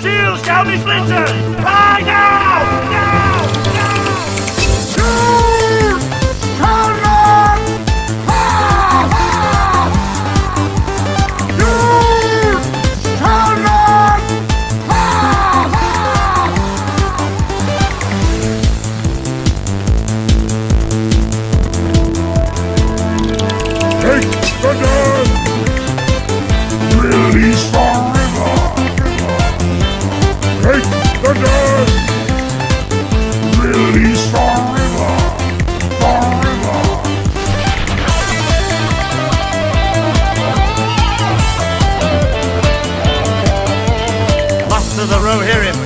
shields be splintered. I now, now, now. Release the river! The river! Muster the Rohirrim.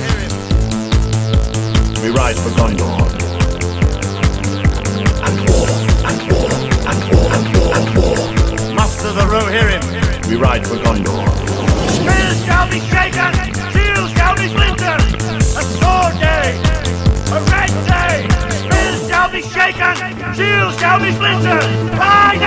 We ride for Gondor. Muster the Rohirrim. We ride for Gondor. Spears shall be shaken, red day. Shall be shaken, shields shall be splintered. I!